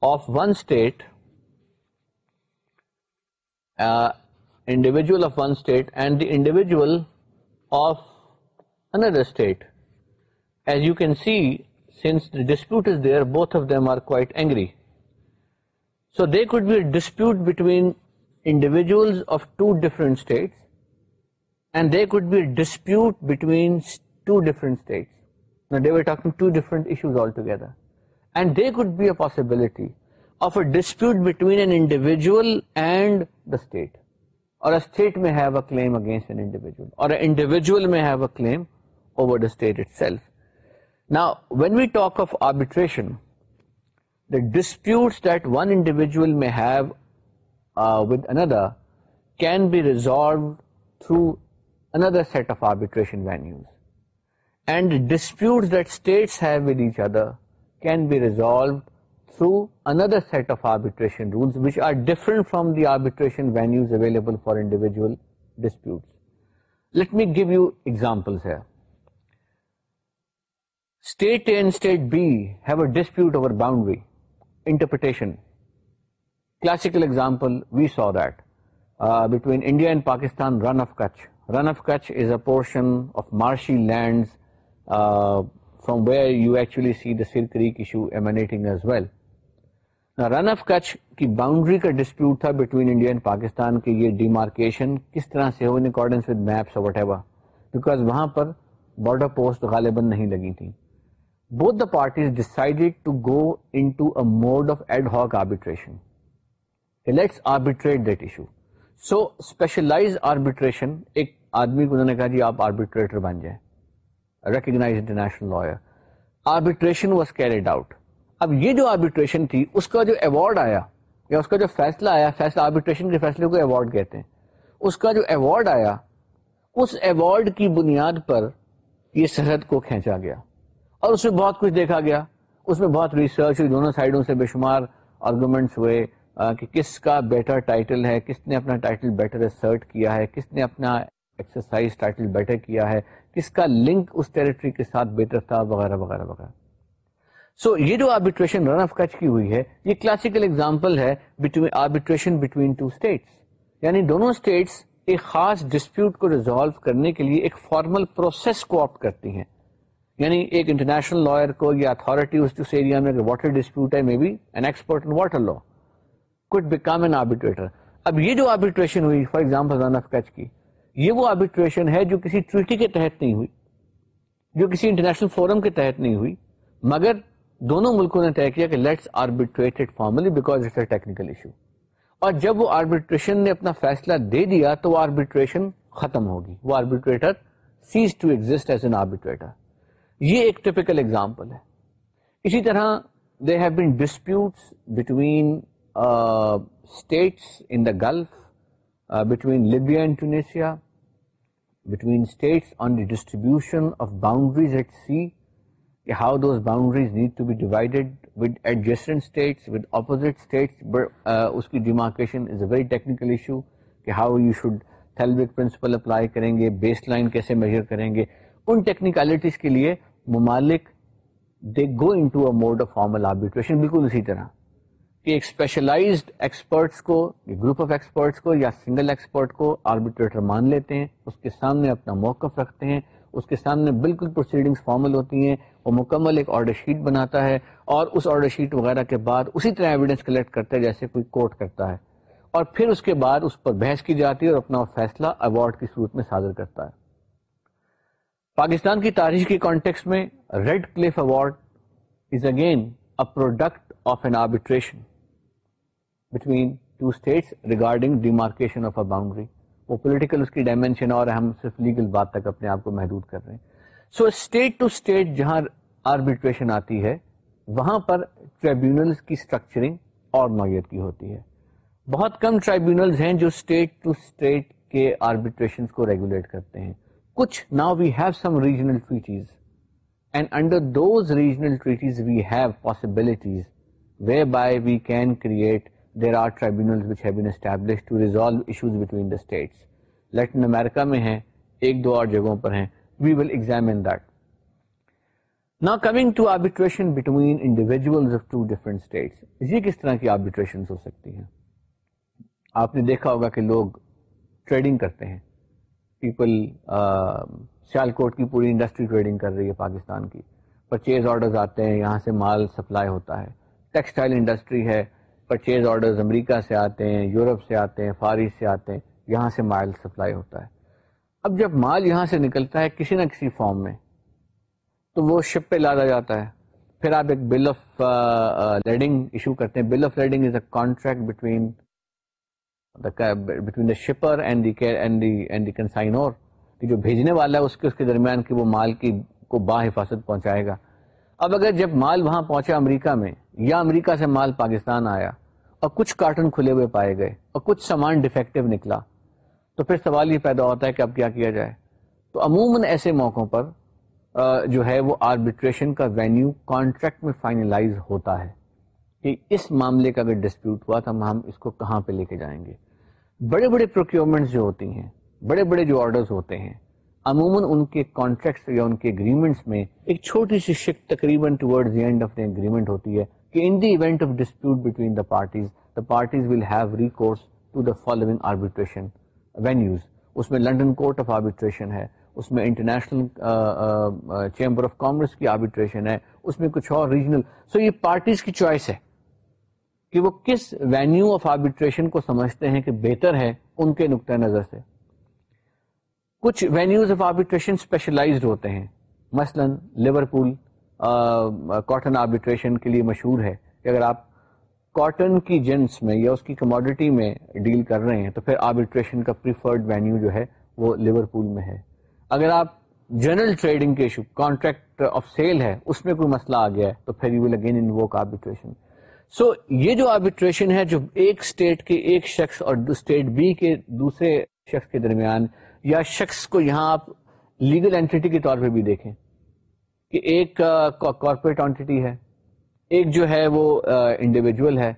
S1: of one state, uh, and the individual of another state. As you can see, dispute is there both of them are right angry so they کٹوین individual possibility of a dispute بٹوینیجل and or have a claim اگینسٹل میں have um over Now, when we talk of arbitration, the disputes that one individual may have uh, with another can be resolved through another set of arbitration venues. And disputes that states have with each other can be resolved through another set of arbitration rules which are different from the arbitration venues available for individual disputes. Let me give you examples here. Dispute over boundary interpretation classical example we saw that between India and Pakistan کا dispute تھا یہ demarcation کس طرح سے border post غالب لگی تھی both the parties decided to go into اوڈ of ad hoc arbitration let's arbitrate that issue so specialise arbitration ایک آدمی کو یہ جو آربیٹریشن تھی اس کا جو اوارڈ آیا اس کا جو فیصلہ آیا کے فیصلے کو اوارڈ کہتے ہیں اس کا جو اوارڈ آیا اس ایوارڈ کی بنیاد پر یہ سرحد کو کھینچا گیا اور اس میں بہت کچھ دیکھا گیا اس میں بہت ریسرچ ہوئی دونوں سائڈوں سے بے شمار آرگومنٹس ہوئے کہ کس کا بیٹر ٹائٹل ہے کس نے اپنا ٹائٹل بیٹر کیا ہے کس نے اپنا ایکسرسائز ٹائٹل بیٹر کیا ہے کس کا لنک اس ٹریٹری کے ساتھ بیٹر تھا وغیرہ وغیرہ وغیرہ سو یہ جو آربیٹریشن رن آف کچ کی ہوئی ہے یہ کلاسیکل اگزامپل ہے between arbitration two states states یعنی دونوں ایک خاص ڈسپیوٹ کو ریزالو کرنے کے لیے ایک فارمل پروسیس کو آپ کرتی ہیں یعنی ایک انٹرنیشنل لائر کو یا اتھارٹی اس ایریا میں واٹر ڈسپیوٹ ہے may be an expert in water law could become an arbitrator اب یہ جو آربیٹریشن ہوئی فار ایگزامپل زان کچ کی یہ وہ آربیٹریشن ہے جو کسی ٹریٹی کے تحت نہیں ہوئی جو کسی انٹرنیشنل فورم کے تحت نہیں ہوئی مگر دونوں ملکوں نے طے کیا کہ let's arbitrated formally because it's a technical issue اور جب وہ آربیٹریشن نے اپنا فیصلہ دے دیا تو وہ آربیٹریشن ختم ہوگی وہ arbitrator ceases to exit as an arbitrator یہ ایک ٹپیکل ایگزامپل ہے اسی طرح the the gulf between between and Tunisia states on the distribution of boundaries at بٹوینسیا ہاؤ دوسٹنٹ اس کی ڈیمارکیشن اپلائی کریں گے بیس لائن کیسے میجر کریں گے ان ٹیکنیکلٹیز کے لیے ممالک they go into a mode of formal arbitration بالکل اسی طرح کہ ایک اسپیشلائزڈ ایکسپرٹس کو گروپ آف ایکسپرٹس کو یا سنگل ایکسپرٹ کو آربیٹریٹر مان لیتے ہیں اس کے سامنے اپنا موقف رکھتے ہیں اس کے سامنے بالکل پروسیڈنگز فارمل ہوتی ہیں وہ مکمل ایک آرڈر شیٹ بناتا ہے اور اس آرڈر شیٹ وغیرہ کے بعد اسی طرح ایویڈنس کلیکٹ کرتا ہے جیسے کوئی کورٹ کرتا ہے اور پھر اس کے بعد اس پر بحث کی جاتی ہے اور اپنا فیصلہ ایوارڈ کی صورت میں صادر کرتا ہے پاکستان کی تاریخ کی کانٹیکس میں Radcliffe award is again a product of an arbitration between two states regarding demarcation of a boundary وہ پولیٹیکل اس کی ڈائمینشن اور ہم صرف لیگل بات تک اپنے آپ کو محدود کر رہے ہیں سو اسٹیٹ ٹو اسٹیٹ جہاں آربیٹریشن آتی ہے وہاں پر ٹریبیونل کی اسٹرکچرنگ اور نوعیت کی ہوتی ہے بہت کم ٹرائیبیونلز ہیں جو اسٹیٹ ٹو اسٹیٹ کے آربیٹریشن کو ریگولیٹ کرتے ہیں کچھ now we we we have have some regional regional treaties treaties and under those possibilities way by can create there or establish to resolve issues between the states Latin America میں ہیں ایک دو اور جگہوں پر ہیں وی ول ایگزامن دیٹ نا کمنگریشن individual کس طرح کی آبیٹریشن ہو سکتی ہیں آپ نے دیکھا ہوگا کہ لوگ ٹریڈنگ کرتے ہیں پیپل کوٹ کی پوری انڈسٹری ٹریڈنگ کر رہی ہے پاکستان کی پرچیز آرڈرز آتے ہیں یہاں سے مال سپلائی ہوتا ہے ٹیکسٹائل انڈسٹری ہے پرچیز آرڈرز امریکہ سے آتے ہیں یورپ سے آتے ہیں فارس سے آتے ہیں یہاں سے مال سپلائی ہوتا ہے اب جب مال یہاں سے نکلتا ہے کسی نہ کسی فارم میں تو وہ شپ پہ لادا جاتا ہے پھر آپ ایک بل آف لیڈنگ ایشو کرتے ہیں bill of lading is a contract between between the shipper and and consignee اور جو بھیجنے والا ہے اس کے اس کے درمیان کہ وہ مال کی کو با حفاظت پہنچائے گا اب اگر جب مال وہاں پہنچا امریکہ میں یا امریکہ سے مال پاکستان آیا اور کچھ کارٹن کھلے ہوئے پائے گئے اور کچھ سامان ڈیفیکٹو نکلا تو پھر سوال یہ پیدا ہوتا ہے کہ اب کیا کیا جائے تو عموماً ایسے موقعوں پر جو ہے وہ آربیٹریشن کا وینیو کانٹریکٹ میں فائنلائز ہوتا ہے کہ اس معاملے کا اگر ڈسپیوٹ ہوا تو ہم اس کو کہاں پہ لے کے جائیں گے بڑے بڑے پروکیورمنٹس جو ہوتی ہیں بڑے بڑے جو آرڈرز ہوتے ہیں عموماً ان کے کانٹریکٹس یا ان کے اگریمنٹس میں ایک چھوٹی سی شک تقریباً the the end of of the agreement ہوتی ہے کہ in event dispute between parties the parties will have recourse to the following arbitration venues اس میں لنڈن کورٹ آف آربیٹریشن ہے اس میں انٹرنیشنل چیمبر آف کامرس کی آربیٹریشن ہے اس میں کچھ اور ریجنل سو یہ پارٹیز کی چوائس ہے کہ وہ کس وینیو آف آربیٹریشن کو سمجھتے ہیں کہ بہتر ہے ان کے نقطۂ نظر سے کچھ وینیوز آف آربیٹریشن اسپیشلائزڈ ہوتے ہیں مثلا لیور کاٹن آربیٹریشن کے لیے مشہور ہے کہ اگر آپ کاٹن کی جنس میں یا اس کی کموڈٹی میں ڈیل کر رہے ہیں تو پھر آربیٹریشن کا پریفرڈ وینیو جو ہے وہ لیور پول میں ہے اگر آپ جنرل ٹریڈنگ کے ایشو کانٹریکٹ آف سیل ہے اس میں کوئی مسئلہ آ گیا ہے تو پھر you will again in arbitration so یہ جو آربیٹریشن ہے جو ایک اسٹیٹ کے ایک شخص اور اسٹیٹ بی کے دوسرے شخص کے درمیان یا شخص کو یہاں آپ لیگل اینٹی کے طور پہ بھی دیکھیں کہ ایک کارپوریٹ اینٹی ہے ایک جو ہے وہ انڈیویجل ہے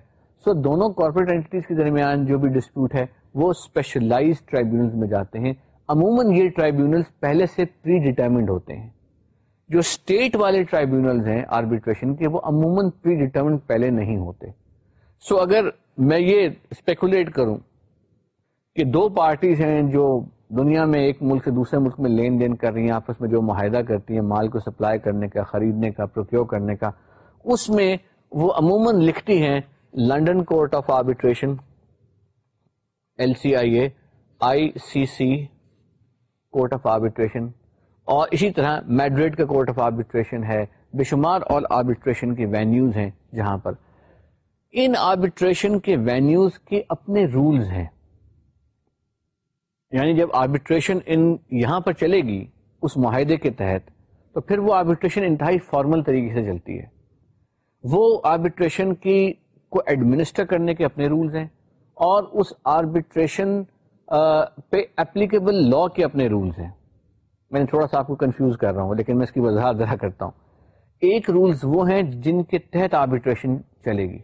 S1: سو دونوں کارپوریٹ اینٹیز کے درمیان جو بھی ڈسپیوٹ ہے وہ اسپیشلائز ٹرائبیونس میں جاتے ہیں عموماً یہ ٹرائیبیونل پہلے سے پری ڈیٹرمنڈ ہوتے ہیں جو اسٹیٹ والے ٹرائبلس ہیں آربیٹریشن کے وہ عموماً پری پہلے نہیں ہوتے سو so اگر میں یہ اسپیکولیٹ کروں کہ دو پارٹیز ہیں جو دنیا میں ایک ملک سے دوسرے ملک میں لین دین کر رہی ہیں آپس میں جو معاہدہ کرتی ہیں مال کو سپلائی کرنے کا خریدنے کا پروکیور کرنے کا اس میں وہ عموماً لکھتی ہیں London court of arbitration L C I A I C C court of arbitration اور اسی طرح میڈریڈ کا کورٹ آف آربیٹریشن ہے بے شمار اور آربیٹریشن کے وینیوز ہیں جہاں پر ان آربیٹریشن کے وینیوز کے اپنے رولز ہیں یعنی جب آربیٹریشن ان یہاں پر چلے گی اس معاہدے کے تحت تو پھر وہ آربیٹریشن انتہائی فارمل طریقے سے چلتی ہے وہ آربیٹریشن کی کو ایڈمنسٹر کرنے کے اپنے رولز ہیں اور اس آربیٹریشن پہ اپلیکیبل لا کے اپنے رولز ہیں میں نے تھوڑا سا آپ کو کنفیوز کر رہا ہوں لیکن میں اس کی وضاحت ذرا کرتا ہوں ایک رولز وہ ہیں جن کے تحت آربیٹریشن چلے گی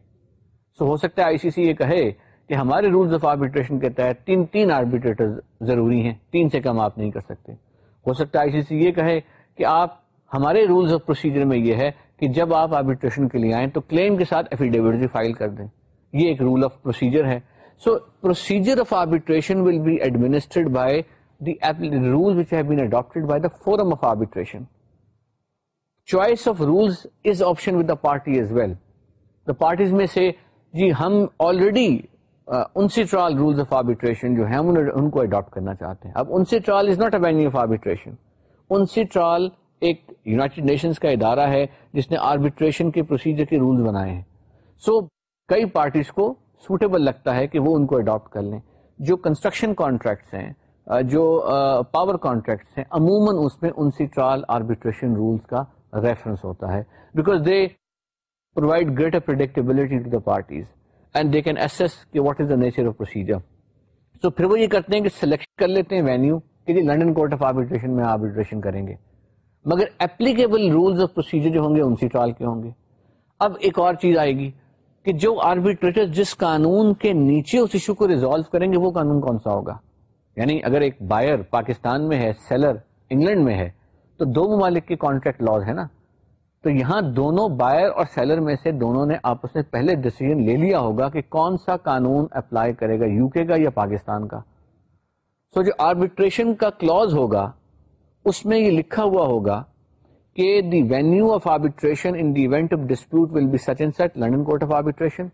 S1: سو ہو سکتا ہے آئی سی سی یہ کہے کہ ہمارے رولز آف آربیٹریشن کے تحت تین تین آربیٹریٹر ضروری ہیں تین سے کم آپ نہیں کر سکتے ہو سکتا ہے آئی سی سی یہ کہے کہ آپ ہمارے رولز آف پروسیجر میں یہ ہے کہ جب آپ آربیٹریشن کے لیے آئیں تو کلیم کے ساتھ بھی فائل کر دیں یہ ایک رول آف پروسیجر ہے so procedure of arbitration will be administered by the the the The rules rules which have been adopted by forum of of arbitration. Choice is option with party as well. parties may say, rules of arbitration سے اب انسیٹرز note a arbitration UNCITRAL ایک united nation کا ادارہ ہے جس نے arbitration کے پروسیجر کے رولز بنائے ہیں سو کئی پارٹیز کو سوٹیبل لگتا ہے کہ وہ ان کو اڈاپٹ کر لیں جو کنسٹرکشن کانٹریکٹس ہیں جو پاور کانٹریکٹس ہیں عموماً اس میں UNCITRAL arbitration rules کا ریفرنس ہوتا ہے because they provide greater predictability parties and they can کہ what is the nature of procedure تو پھر وہ یہ کرتے ہیں کہ سلیکشن کر لیتے ہیں وینیو کہ جی لنڈن کورٹ آف آربیٹریشن میں آربیٹریشن کریں گے مگر اپلیکیبل رولس آف پروسیجر جو ہوں گے ان سی ٹرائل کے ہوں گے اب ایک اور چیز آئے گی کہ جو آربیٹریٹر جس قانون کے نیچے اس ایشو کو ریزالو کریں گے وہ قانون کون سا ہوگا یعنی اگر ایک بائر پاکستان میں ہے سیلر انگلینڈ میں ہے تو دو ممالک کے کانٹریکٹ لاز ہے نا تو یہاں دونوں بائر اور سیلر میں سے دونوں نے آپس میں پہلے ڈسیزن لے لیا ہوگا کہ کون سا قانون اپلائی کرے گا یو کے کا یا پاکستان کا سو so جو آربیٹریشن کا کلوز ہوگا اس میں یہ لکھا ہوا ہوگا کہ the venue of arbitration in the event of dispute will be such and London court of arbitration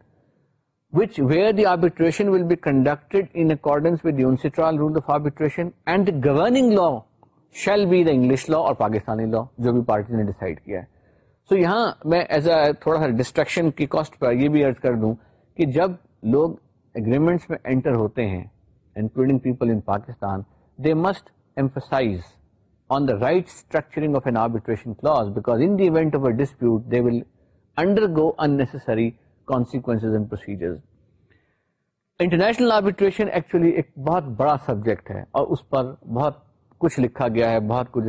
S1: which where the the the the arbitration arbitration will be be conducted in accordance with UNCITRAL rule of and governing law shall English law or Pakistani law جو بھی کنڈکٹنسر نے کیا ہے سو یہاں میں as a تھوڑا سا destruction کی کاسٹ پر یہ بھی ارج کر دوں کہ جب لوگ اگریمنٹس میں انٹر ہوتے ہیں including people in Pakistan they must emphasize on the right structuring of an arbitration laws بیکازسری بہت کچھ لکھا گیا ہے بہت کچھ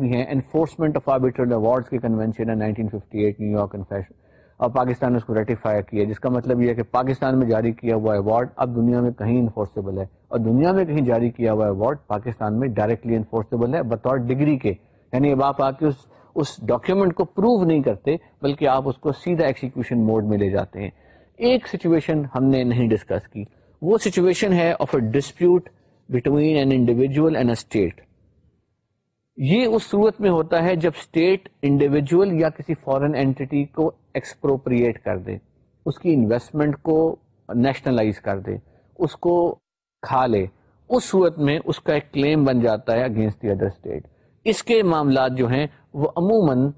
S1: بھی ہیں انفورسمنٹ کے اور پاکستان نے اس کو ریٹیفائی کیا جس کا مطلب یہ ہے کہ پاکستان میں جاری کیا ہوا ایوارڈ اب دنیا میں کہیں انفورسبل ہے اور دنیا میں کہیں جاری کیا ہوا ایوارڈ پاکستان میں ڈائریکٹلی انفورسبل ہے بطور ڈگری کے یعنی اب آپ آ کے اس اس ڈاکیومنٹ کو پروو نہیں کرتے بلکہ آپ اس کو سیدھا ایکسیکیوشن موڈ میں لے جاتے ہیں ایک سچویشن ہم نے نہیں ڈسکس کی وہ سچویشن ہے of a dispute between an individual and a state یہ اس صورت میں ہوتا ہے جب اسٹیٹ انڈیویجل یا کسی فورن اینٹی کو ایکسپروپریٹ کر دے اس کی انویسٹمنٹ کو نیشنلائز کر دے اس کو کھا لے اس صورت میں اس کا ایک کلیم بن جاتا ہے اگینسٹ دی ادر اسٹیٹ اس کے معاملات جو ہیں وہ عموماً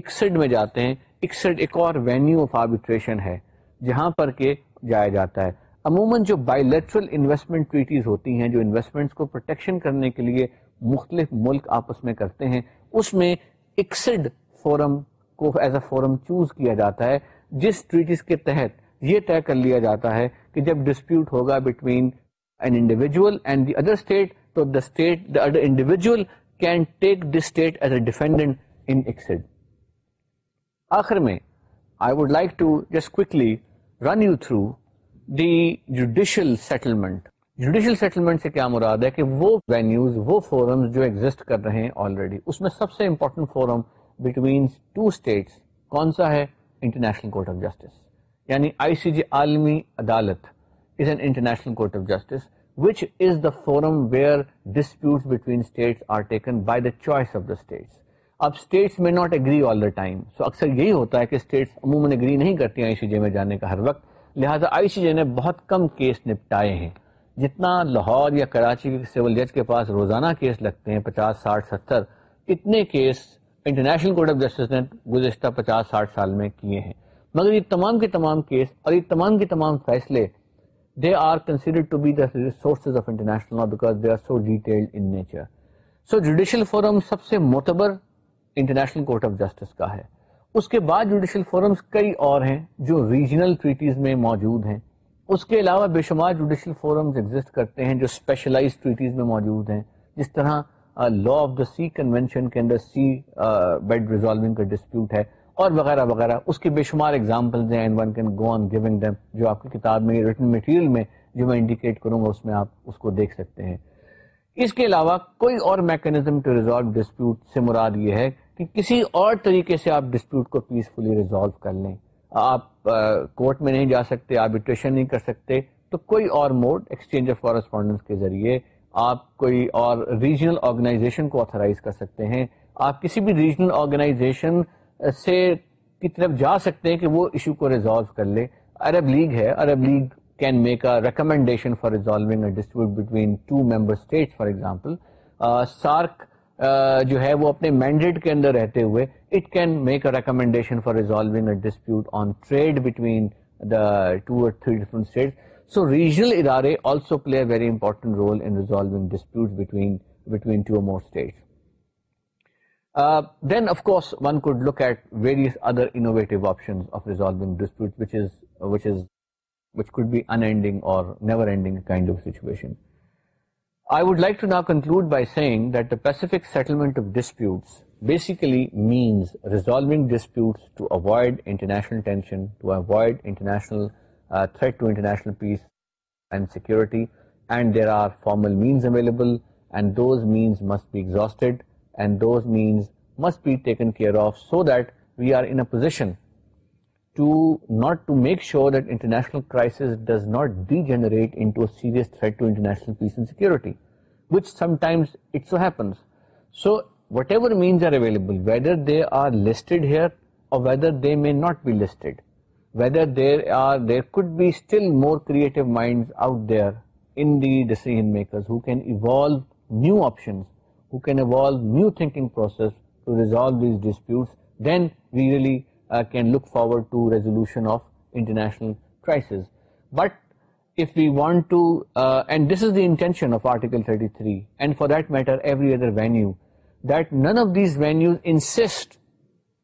S1: اکسڈ میں جاتے ہیں اکسڈ ایک اور وینیو آف آربیٹریشن ہے جہاں پر کے جایا جاتا ہے عموماً جو بائی لیٹرل انویسٹمنٹ ٹویٹیز ہوتی ہیں جو انویسٹمنٹس کو پروٹیکشن کرنے کے لیے مختلف ملک آپس میں کرتے ہیں اس میں اکسڈ فورم کو ایز اے فورم چوز کیا جاتا ہے جس ٹریٹیز کے تحت یہ طے کر لیا جاتا ہے کہ جب ڈسپیوٹ ہوگا between an individual and the other state تو the other individual can take this state as a defendant in ICSID آخر میں I would like to just quickly run you through the judicial settlement judicial settlement سے کیا مراد ہے کہ وہ venues وہ forums جو ایگزٹ کر رہے ہیں آلریڈی اس میں سب سے important forum between two states کون سا ہے انٹرنیشنل کورٹ آف جسٹس یعنی آئی سی جی عالمی عدالت is is an international court of of justice which the the the forum where dispute between states states are taken by choice اب states میں not all the time so اکثر یہی ہوتا ہے کہ اسٹیٹس عموماً اگری نہیں کرتی آئی سی جے جی میں جانے کا ہر وقت لہٰذا آئی سی جے جی نے بہت کم کیس نپٹائے ہیں جتنا لاہور یا کراچی کے سول جج کے پاس روزانہ کیس لگتے ہیں پچاس ساٹھ ستر اتنے case international court of justice نے گزشتہ پچاس ساٹھ سال میں کیے ہیں مگر یہ تمام کے تمام کیس اور یہ تمام کے تمام فیصلے they are consider to be the resources of international because they are so detailed in nature so judicial forum سب سے معتبر انٹرنیشنل کورٹ آف جسٹس کا ہے اس کے بعد جوڈیشل فورمز کئی اور ہیں جو ریجنل ٹریٹیز میں موجود ہیں اس کے علاوہ بے شمار جوڈیشل فورمز ایگزسٹ کرتے ہیں جو اسپیشلائز ٹریٹیز میں موجود ہیں جس طرح law of the sea convention کے اندر سی بیڈ ریزالونگ کا ڈسپیوٹ ہے اور وغیرہ وغیرہ اس کے بے شمار ہیں one can go on giving them جو آپ کی کتاب میں ریٹن میں جو میں انڈیکیٹ کروں گا اس میں آپ اس کو دیکھ سکتے ہیں اس کے علاوہ کوئی اور میکینزم ٹو ریزالو ڈسپیوٹ سے مراد یہ ہے کہ کسی اور طریقے سے آپ ڈسپیوٹ کو پیسفلی ریزالو کر لیں آپ کورٹ میں نہیں جا سکتے آرٹریشن نہیں کر سکتے تو کوئی اور موڈ ایکسچینج آف کورسپونڈنس کے ذریعے آپ کوئی اور ریجنل آرگنائزیشن کو آتھرائز کر سکتے ہیں آپ کسی بھی ریجنل آرگنائزیشن سے کی طرف جا سکتے ہیں کہ وہ ایشو کو ریزالو کر لے عرب لیگ ہے Arab league can make a recommendation for resolving a dispute between two member state for example SAARC جو ہے وہ اپنے مینڈیٹ کے اندر رہتے ہوئے it can make a recommendation for resolving a dispute on trade between the two اور three different state regional ادارے آلسو پلے بیسکلیشنل Uh, threat to international peace and security, and there are formal means available, and those means must be exhausted, and those means must be taken care of, so that we are in a position to make sure that international crisis does not degenerate into a serious threat to international peace and security, which sometimes it so happens. So whatever means are available, whether they are listed here or whether they may not be listed, whether there could be still more creative minds out there in the decision makers who can evolve new options, who can evolve new thinking process to resolve these disputes, then we really uh, can look forward to resolution of international crisis. But if we want to, uh, and this is the intention of Article 33, and for that matter every other venue, that none of these venues insist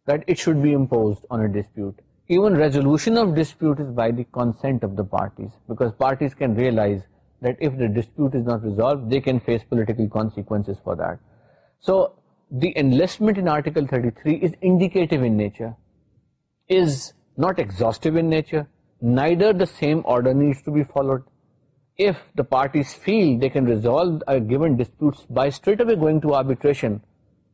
S1: that it should be imposed on a dispute. even resolution of dispute is by the consent of the parties because parties can realize that if the dispute is not resolved they can face political consequences for that. So the enlistment in article 33 is indicative in nature, is not exhaustive in nature, neither the same order needs to be followed. If the parties feel they can resolve a given disputes by straight away going to arbitration,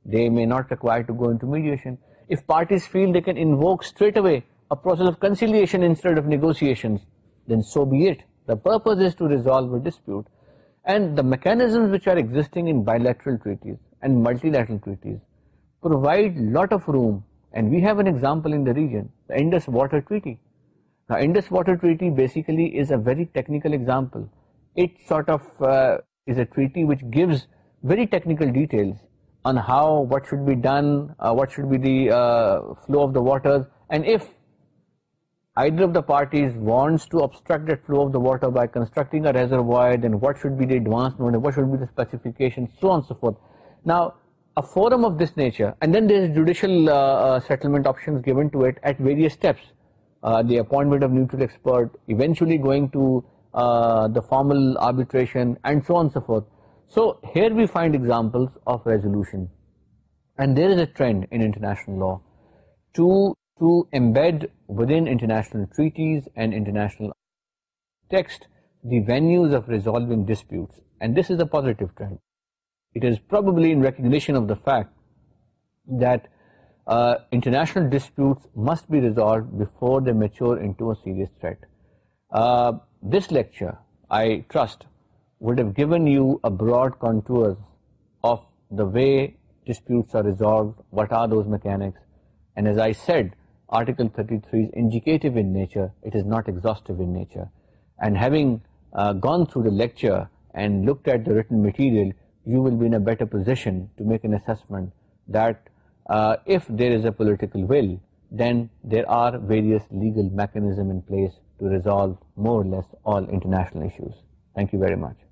S1: they may not require to go into mediation. If parties feel they can invoke straight away mechanisms انٹرلز and multi region water treaties water treaty بیسیکلیٹری which gives very technical flow of the water parties want flow of this what should should be فائنڈلوشن trend law to فیکٹرشنل disputes must be ریزالوفور mature series this lecture way disputes what are mechanics article تھرٹیو not ایگزٹی gone تھروکر and لکن position there are various legal میکنیزمل thank you very much